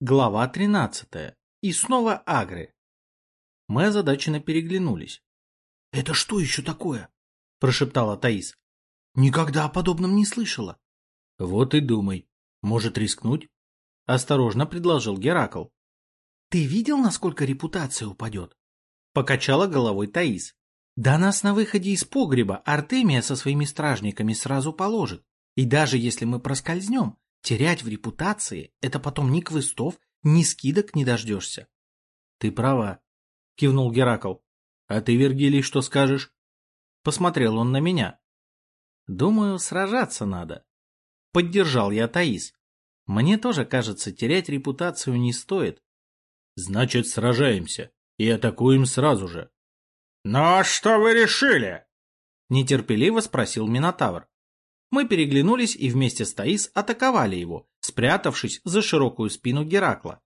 Глава 13. И снова агры. Мы озадаченно переглянулись. — Это что еще такое? — прошептала Таис. — Никогда о подобном не слышала. — Вот и думай. Может рискнуть? — осторожно предложил Геракл. — Ты видел, насколько репутация упадет? — покачала головой Таис. — Да нас на выходе из погреба Артемия со своими стражниками сразу положит. И даже если мы проскользнем, Терять в репутации — это потом ни квестов, ни скидок не дождешься. — Ты права, — кивнул Геракл. — А ты, Вергилий, что скажешь? Посмотрел он на меня. — Думаю, сражаться надо. Поддержал я Таис. Мне тоже кажется, терять репутацию не стоит. — Значит, сражаемся и атакуем сразу же. — Ну, а что вы решили? — нетерпеливо спросил Минотавр. Мы переглянулись и вместе с Таис атаковали его, спрятавшись за широкую спину Геракла.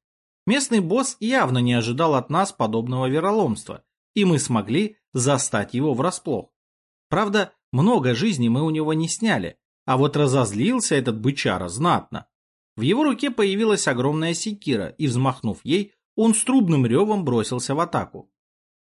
Местный босс явно не ожидал от нас подобного вероломства, и мы смогли застать его врасплох. Правда, много жизни мы у него не сняли, а вот разозлился этот бычара знатно. В его руке появилась огромная секира, и, взмахнув ей, он с трубным ревом бросился в атаку.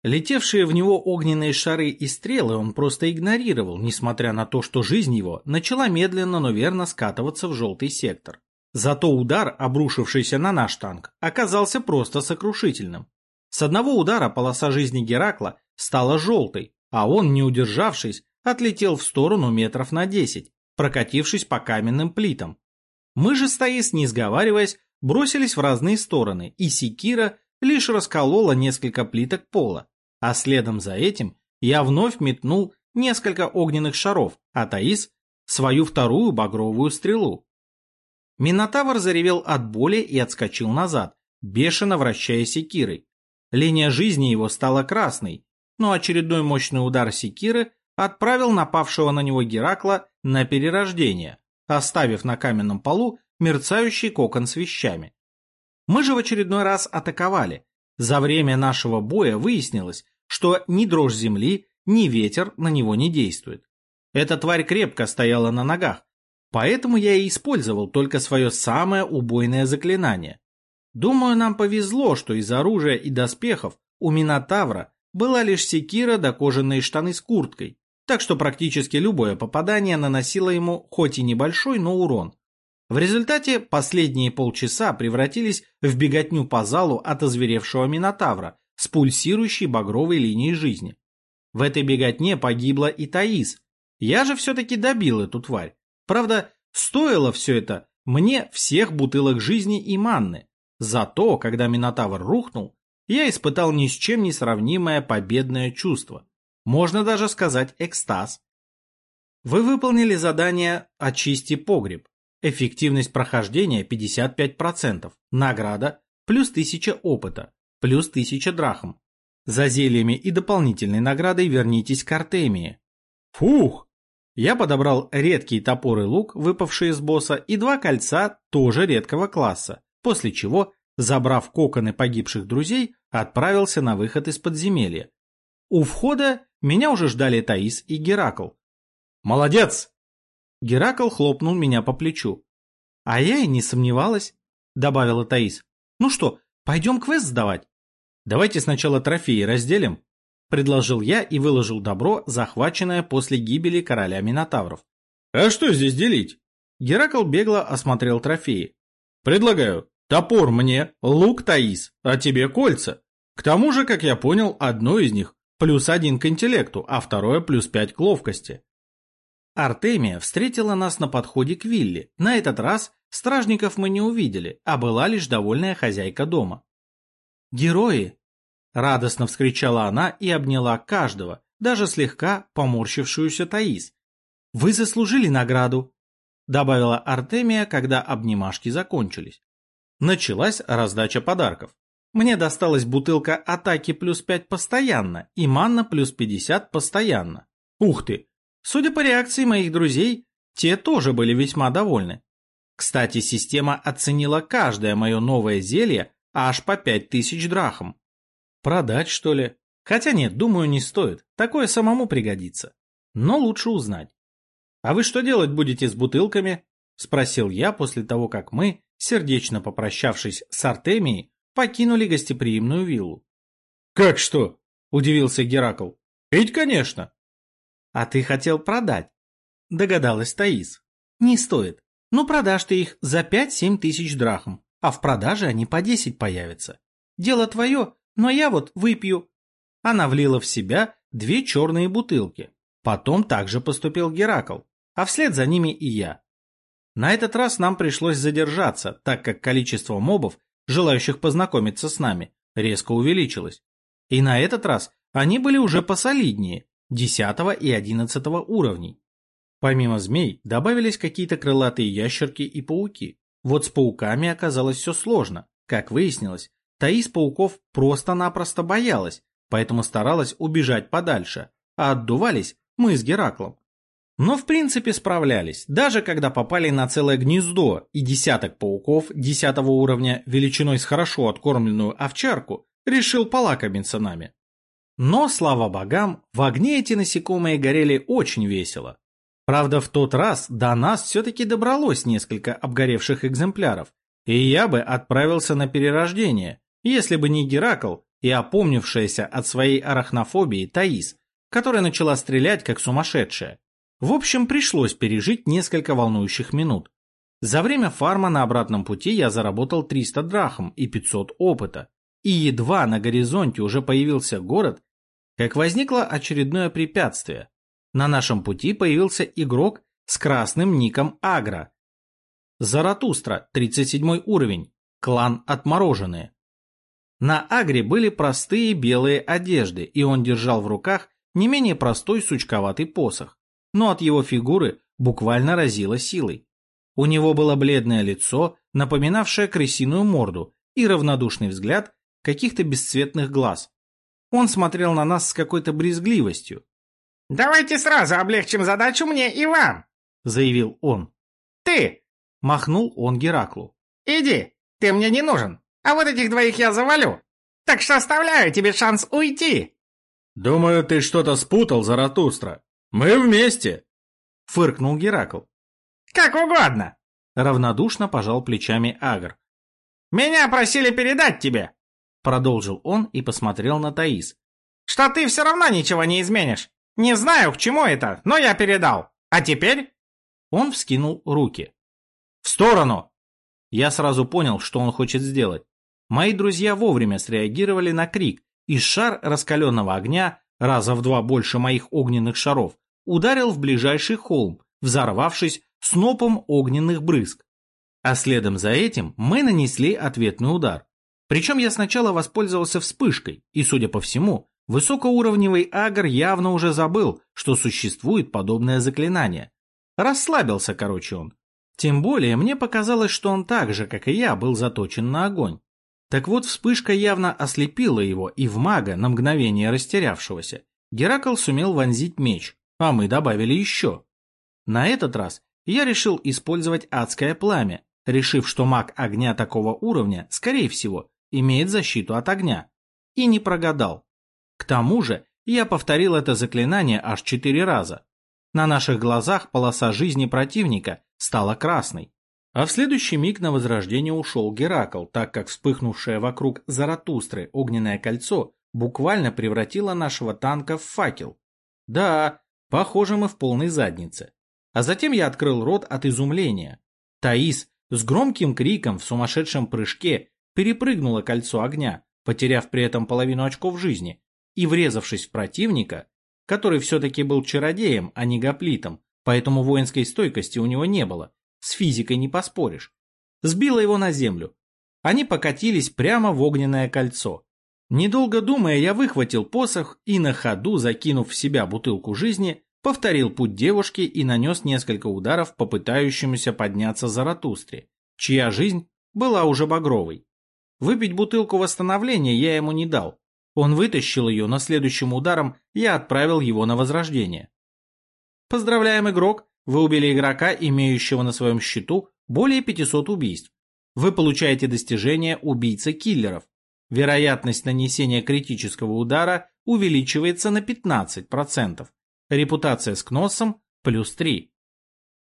Летевшие в него огненные шары и стрелы он просто игнорировал, несмотря на то, что жизнь его начала медленно, но верно скатываться в желтый сектор. Зато удар, обрушившийся на наш танк, оказался просто сокрушительным. С одного удара полоса жизни Геракла стала желтой, а он, не удержавшись, отлетел в сторону метров на десять, прокатившись по каменным плитам. Мы же, стоясь, не сговариваясь, бросились в разные стороны, и секира лишь расколола несколько плиток пола, а следом за этим я вновь метнул несколько огненных шаров, а Таис — свою вторую багровую стрелу. Минотавр заревел от боли и отскочил назад, бешено вращая секирой. Линия жизни его стала красной, но очередной мощный удар секиры отправил напавшего на него Геракла на перерождение, оставив на каменном полу мерцающий кокон с вещами. Мы же в очередной раз атаковали. За время нашего боя выяснилось, что ни дрожь земли, ни ветер на него не действует. Эта тварь крепко стояла на ногах, поэтому я и использовал только свое самое убойное заклинание. Думаю, нам повезло, что из оружия и доспехов у Минотавра была лишь секира да кожаные штаны с курткой, так что практически любое попадание наносило ему хоть и небольшой, но урон. В результате последние полчаса превратились в беготню по залу от озверевшего Минотавра, с пульсирующей багровой линией жизни. В этой беготне погибла и Таис. Я же все-таки добил эту тварь. Правда, стоило все это мне всех бутылок жизни и манны. Зато, когда Минотавр рухнул, я испытал ни с чем не сравнимое победное чувство. Можно даже сказать экстаз. Вы выполнили задание «Очисти погреб». Эффективность прохождения 55%. Награда плюс 1000 опыта плюс 1000 драхм. За зельями и дополнительной наградой вернитесь к Артемии. Фух! Я подобрал редкий топор и лук, выпавшие из босса, и два кольца тоже редкого класса, после чего, забрав коконы погибших друзей, отправился на выход из подземелья. У входа меня уже ждали Таис и Геракл. «Молодец!» Геракл хлопнул меня по плечу. «А я и не сомневалась», — добавила Таис. «Ну что, пойдем квест сдавать?» Давайте сначала трофеи разделим, предложил я и выложил добро, захваченное после гибели короля Минотавров. А что здесь делить? Геракл бегло осмотрел трофеи. Предлагаю, топор мне, лук Таис, а тебе кольца. К тому же, как я понял, одно из них плюс один к интеллекту, а второе плюс пять к ловкости. Артемия встретила нас на подходе к вилле. На этот раз стражников мы не увидели, а была лишь довольная хозяйка дома. «Герои!» — радостно вскричала она и обняла каждого, даже слегка поморщившуюся Таис. «Вы заслужили награду!» — добавила Артемия, когда обнимашки закончились. Началась раздача подарков. Мне досталась бутылка атаки плюс 5 постоянно и манна плюс 50 постоянно. Ух ты! Судя по реакции моих друзей, те тоже были весьма довольны. Кстати, система оценила каждое мое новое зелье аж по пять тысяч драхм. Продать, что ли? Хотя нет, думаю, не стоит. Такое самому пригодится. Но лучше узнать. «А вы что делать будете с бутылками?» – спросил я после того, как мы сердечно попрощавшись с Артемией, покинули гостеприимную виллу. «Как что?» – удивился Геракл. «Пить, конечно». «А ты хотел продать?» – догадалась Таис. «Не стоит. Ну, продашь ты их за пять-семь тысяч драхм, а в продаже они по десять появятся. Дело твое, но я вот выпью». Она влила в себя две черные бутылки. Потом также поступил Геракл, а вслед за ними и я. На этот раз нам пришлось задержаться, так как количество мобов, желающих познакомиться с нами, резко увеличилось. И на этот раз они были уже посолиднее, 10 и 11 уровней. Помимо змей добавились какие-то крылатые ящерки и пауки. Вот с пауками оказалось все сложно. Как выяснилось, Таис пауков просто-напросто боялась, поэтому старалась убежать подальше, а отдувались мы с Гераклом. Но в принципе справлялись, даже когда попали на целое гнездо, и десяток пауков десятого уровня величиной с хорошо откормленную овчарку решил полакомиться нами. Но, слава богам, в огне эти насекомые горели очень весело. Правда, в тот раз до нас все-таки добралось несколько обгоревших экземпляров, и я бы отправился на перерождение, если бы не Геракл и опомнившаяся от своей арахнофобии Таис, которая начала стрелять как сумасшедшая. В общем, пришлось пережить несколько волнующих минут. За время фарма на обратном пути я заработал 300 драхм и 500 опыта. И едва на горизонте уже появился город, как возникло очередное препятствие. На нашем пути появился игрок с красным ником Агра. Заратустра, 37 уровень, клан Отмороженные. На Агре были простые белые одежды, и он держал в руках не менее простой сучковатый посох но от его фигуры буквально разило силой. У него было бледное лицо, напоминавшее крысиную морду, и равнодушный взгляд каких-то бесцветных глаз. Он смотрел на нас с какой-то брезгливостью. «Давайте сразу облегчим задачу мне и вам», — заявил он. «Ты!» — махнул он Гераклу. «Иди, ты мне не нужен, а вот этих двоих я завалю, так что оставляю тебе шанс уйти». «Думаю, ты что-то спутал, Заратустра. «Мы вместе!» — фыркнул Геракл. «Как угодно!» — равнодушно пожал плечами Агр. «Меня просили передать тебе!» — продолжил он и посмотрел на Таис. «Что ты все равно ничего не изменишь. Не знаю, к чему это, но я передал. А теперь...» Он вскинул руки. «В сторону!» Я сразу понял, что он хочет сделать. Мои друзья вовремя среагировали на крик, и шар раскаленного огня, раза в два больше моих огненных шаров, ударил в ближайший холм, взорвавшись снопом огненных брызг. А следом за этим мы нанесли ответный удар. Причем я сначала воспользовался вспышкой, и, судя по всему, высокоуровневый агр явно уже забыл, что существует подобное заклинание. Расслабился, короче, он. Тем более мне показалось, что он так же, как и я, был заточен на огонь. Так вот, вспышка явно ослепила его, и в мага, на мгновение растерявшегося, Геракл сумел вонзить меч, а мы добавили еще. На этот раз я решил использовать адское пламя, решив, что маг огня такого уровня, скорее всего, имеет защиту от огня. И не прогадал. К тому же я повторил это заклинание аж четыре раза. На наших глазах полоса жизни противника стала красной. А в следующий миг на возрождение ушел Геракл, так как вспыхнувшее вокруг Заратустры огненное кольцо буквально превратило нашего танка в факел. Да, Похоже, мы в полной заднице. А затем я открыл рот от изумления. Таис с громким криком в сумасшедшем прыжке перепрыгнула кольцо огня, потеряв при этом половину очков жизни, и врезавшись в противника, который все-таки был чародеем, а не гоплитом, поэтому воинской стойкости у него не было, с физикой не поспоришь, сбила его на землю. Они покатились прямо в огненное кольцо. Недолго думая, я выхватил посох и на ходу, закинув в себя бутылку жизни, повторил путь девушки и нанес несколько ударов по подняться Заратустре, чья жизнь была уже багровой. Выпить бутылку восстановления я ему не дал. Он вытащил ее, но следующим ударом я отправил его на возрождение. Поздравляем, игрок! Вы убили игрока, имеющего на своем счету более 500 убийств. Вы получаете достижение убийца киллеров. Вероятность нанесения критического удара увеличивается на 15%. Репутация с Кносом плюс 3.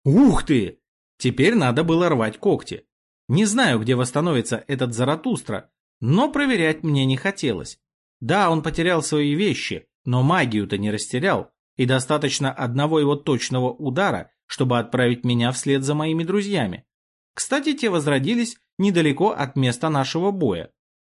Ух ты! Теперь надо было рвать когти. Не знаю, где восстановится этот Заратустра, но проверять мне не хотелось. Да, он потерял свои вещи, но магию-то не растерял, и достаточно одного его точного удара, чтобы отправить меня вслед за моими друзьями. Кстати, те возродились недалеко от места нашего боя.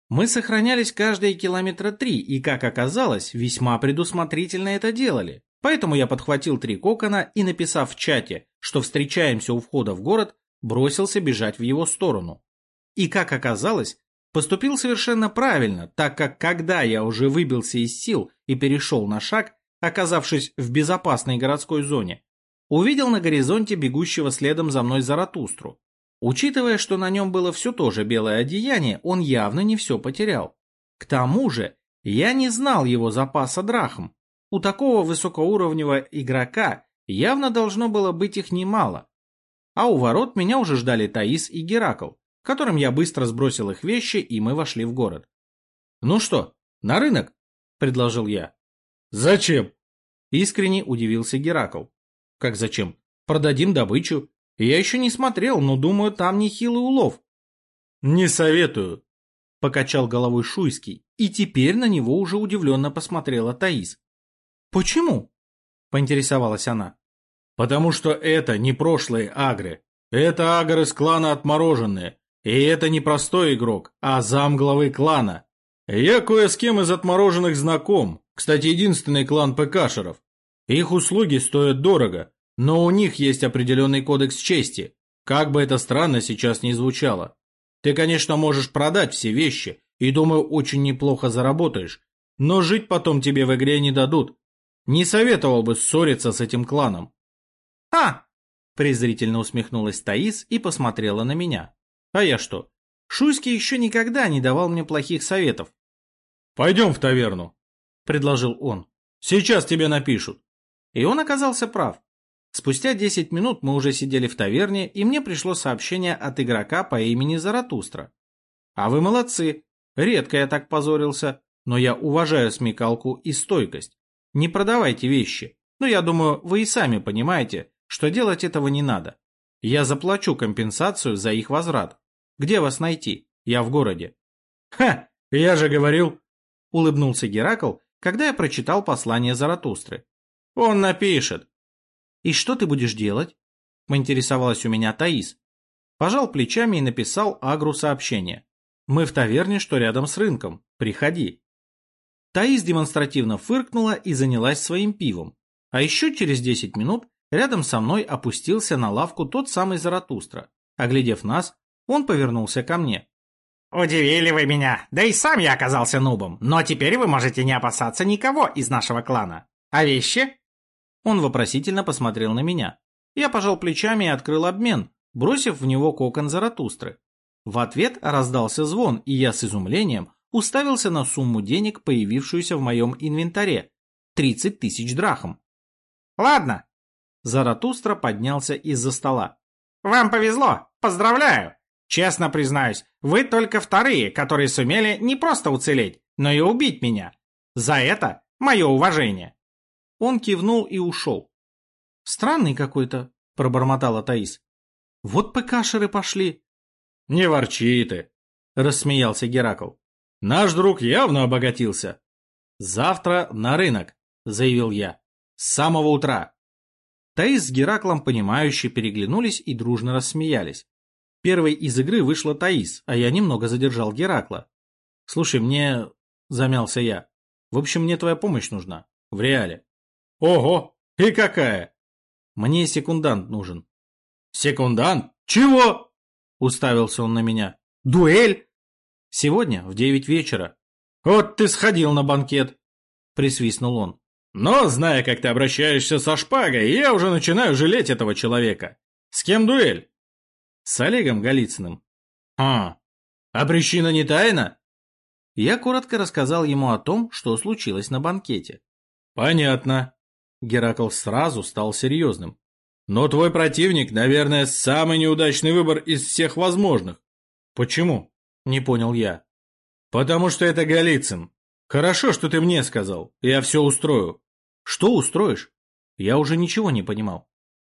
Мы сохранялись каждые километра три и, как оказалось, весьма предусмотрительно это делали. Поэтому я подхватил три кокона и, написав в чате, что встречаемся у входа в город, бросился бежать в его сторону. И, как оказалось, поступил совершенно правильно, так как когда я уже выбился из сил и перешел на шаг, оказавшись в безопасной городской зоне, увидел на горизонте бегущего следом за мной Заратустру. Учитывая, что на нем было все то же белое одеяние, он явно не все потерял. К тому же, я не знал его запаса драхм, у такого высокоуровневого игрока явно должно было быть их немало. А у ворот меня уже ждали Таис и Геракл, которым я быстро сбросил их вещи, и мы вошли в город. «Ну что, на рынок?» – предложил я. «Зачем?» – искренне удивился Геракл. «Как зачем? Продадим добычу. Я еще не смотрел, но думаю, там нехилый улов». «Не советую», – покачал головой Шуйский, и теперь на него уже удивленно посмотрела Таис. «Почему?» — поинтересовалась она. «Потому что это не прошлые агры. Это агры из клана отмороженные. И это не простой игрок, а зам главы клана. Я кое с кем из отмороженных знаком. Кстати, единственный клан ПКшеров. Их услуги стоят дорого, но у них есть определенный кодекс чести. Как бы это странно сейчас не звучало. Ты, конечно, можешь продать все вещи, и, думаю, очень неплохо заработаешь, но жить потом тебе в игре не дадут, не советовал бы ссориться с этим кланом. «А!» – презрительно усмехнулась Таис и посмотрела на меня. «А я что? Шуйский еще никогда не давал мне плохих советов». «Пойдем в таверну», – предложил он. «Сейчас тебе напишут». И он оказался прав. Спустя 10 минут мы уже сидели в таверне, и мне пришло сообщение от игрока по имени Заратустра. «А вы молодцы. Редко я так позорился, но я уважаю смекалку и стойкость. Не продавайте вещи. Но я думаю, вы и сами понимаете, что делать этого не надо. Я заплачу компенсацию за их возврат. Где вас найти? Я в городе. Ха, я же говорил, улыбнулся Геракл, когда я прочитал послание Заратустры. Он напишет. И что ты будешь делать? Поинтересовалась у меня Таис. Пожал плечами и написал Агру сообщение. Мы в таверне, что рядом с рынком. Приходи. Таис демонстративно фыркнула и занялась своим пивом. А еще через 10 минут рядом со мной опустился на лавку тот самый Заратустра. Оглядев нас, он повернулся ко мне. «Удивили вы меня, да и сам я оказался нубом, но теперь вы можете не опасаться никого из нашего клана. А вещи?» Он вопросительно посмотрел на меня. Я пожал плечами и открыл обмен, бросив в него кокон Заратустры. В ответ раздался звон, и я с изумлением уставился на сумму денег, появившуюся в моем инвентаре. 30 тысяч драхм. «Ладно». Заратустра поднялся из-за стола. «Вам повезло. Поздравляю. Честно признаюсь, вы только вторые, которые сумели не просто уцелеть, но и убить меня. За это мое уважение». Он кивнул и ушел. «Странный какой-то», — пробормотала Таис. «Вот ПКшеры пошли». «Не ворчи ты», — рассмеялся Геракл. Наш друг явно обогатился. Завтра на рынок, заявил я. С самого утра. Таис с Гераклом, понимающе переглянулись и дружно рассмеялись. Первой из игры вышла Таис, а я немного задержал Геракла. Слушай, мне... Замялся я. В общем, мне твоя помощь нужна. В реале. Ого! И какая? Мне секундант нужен. Секундант? Чего? Уставился он на меня. Дуэль? Сегодня в девять вечера. Вот ты сходил на банкет, присвистнул он. Но, зная, как ты обращаешься со шпагой, я уже начинаю жалеть этого человека. С кем дуэль? С Олегом Голицыным. А, а причина не тайна? Я коротко рассказал ему о том, что случилось на банкете. Понятно. Геракл сразу стал серьезным. Но твой противник, наверное, самый неудачный выбор из всех возможных. Почему? Не понял я. Потому что это Голицын. Хорошо, что ты мне сказал. Я все устрою. Что устроишь? Я уже ничего не понимал.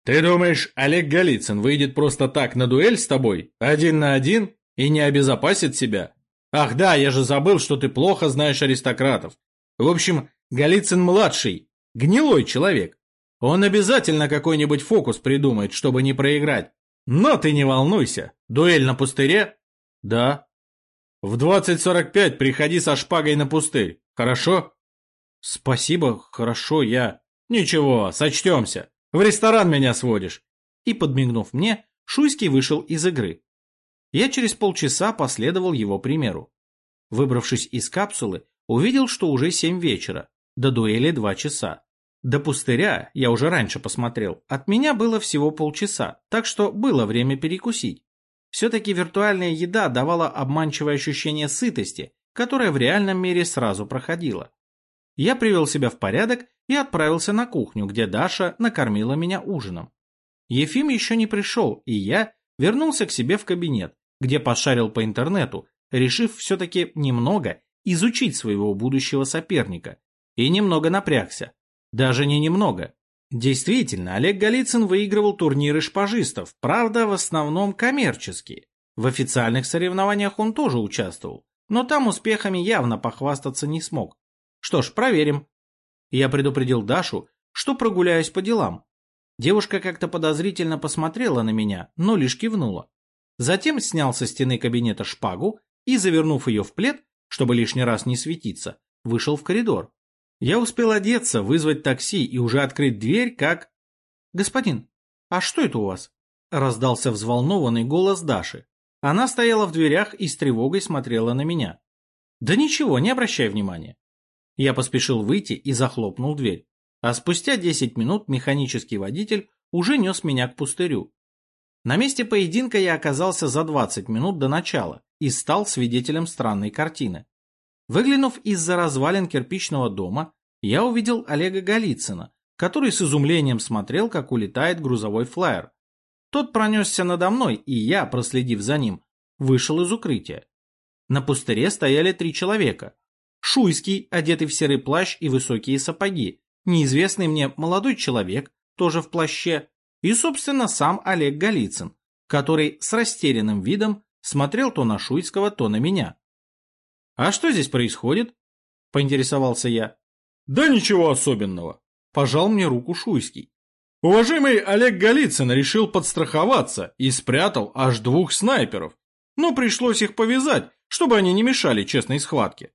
Ты думаешь, Олег Голицын выйдет просто так на дуэль с тобой, один на один, и не обезопасит себя? Ах да, я же забыл, что ты плохо знаешь аристократов. В общем, Голицын-младший, гнилой человек. Он обязательно какой-нибудь фокус придумает, чтобы не проиграть. Но ты не волнуйся. Дуэль на пустыре? Да. В 20.45 приходи со шпагой на пустырь, хорошо? Спасибо, хорошо, я... Ничего, сочтемся. В ресторан меня сводишь. И, подмигнув мне, Шуйский вышел из игры. Я через полчаса последовал его примеру. Выбравшись из капсулы, увидел, что уже семь вечера. До дуэли два часа. До пустыря, я уже раньше посмотрел, от меня было всего полчаса, так что было время перекусить. Все-таки виртуальная еда давала обманчивое ощущение сытости, которое в реальном мире сразу проходило. Я привел себя в порядок и отправился на кухню, где Даша накормила меня ужином. Ефим еще не пришел, и я вернулся к себе в кабинет, где пошарил по интернету, решив все-таки немного изучить своего будущего соперника, и немного напрягся. Даже не немного. Действительно, Олег Голицын выигрывал турниры шпажистов, правда, в основном коммерческие. В официальных соревнованиях он тоже участвовал, но там успехами явно похвастаться не смог. Что ж, проверим. Я предупредил Дашу, что прогуляюсь по делам. Девушка как-то подозрительно посмотрела на меня, но лишь кивнула. Затем снял со стены кабинета шпагу и, завернув ее в плед, чтобы лишний раз не светиться, вышел в коридор. Я успел одеться, вызвать такси и уже открыть дверь, как... «Господин, а что это у вас?» Раздался взволнованный голос Даши. Она стояла в дверях и с тревогой смотрела на меня. «Да ничего, не обращай внимания». Я поспешил выйти и захлопнул дверь. А спустя 10 минут механический водитель уже нес меня к пустырю. На месте поединка я оказался за 20 минут до начала и стал свидетелем странной картины. Выглянув из-за развалин кирпичного дома, я увидел Олега Голицына, который с изумлением смотрел, как улетает грузовой флайер. Тот пронесся надо мной, и я, проследив за ним, вышел из укрытия. На пустыре стояли три человека. Шуйский, одетый в серый плащ и высокие сапоги, неизвестный мне молодой человек, тоже в плаще, и, собственно, сам Олег Голицын, который с растерянным видом смотрел то на Шуйского, то на меня. «А что здесь происходит?» – поинтересовался я. «Да ничего особенного», – пожал мне руку Шуйский. Уважаемый Олег Голицын решил подстраховаться и спрятал аж двух снайперов, но пришлось их повязать, чтобы они не мешали честной схватке.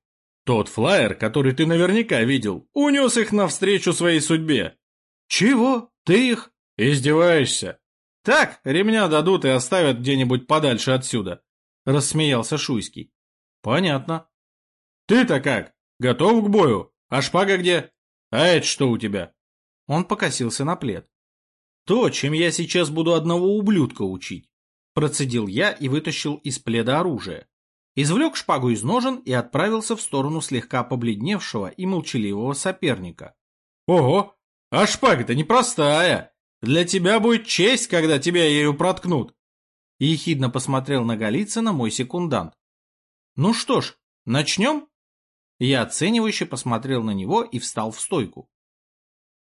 Тот флаер, который ты наверняка видел, унес их навстречу своей судьбе. Чего? Ты их? Издеваешься? Так, ремня дадут и оставят где-нибудь подальше отсюда, рассмеялся Шуйский. Понятно. Ты-то как? Готов к бою? А шпага где? А это что у тебя? Он покосился на плед. То, чем я сейчас буду одного ублюдка учить. Процедил я и вытащил из пледа оружие. Извлек шпагу из ножен и отправился в сторону слегка побледневшего и молчаливого соперника. Ого, а шпага-то непростая. Для тебя будет честь, когда тебя ею проткнут. И ехидно посмотрел на Голицына мой секундант. Ну что ж, начнем? Я оценивающе посмотрел на него и встал в стойку.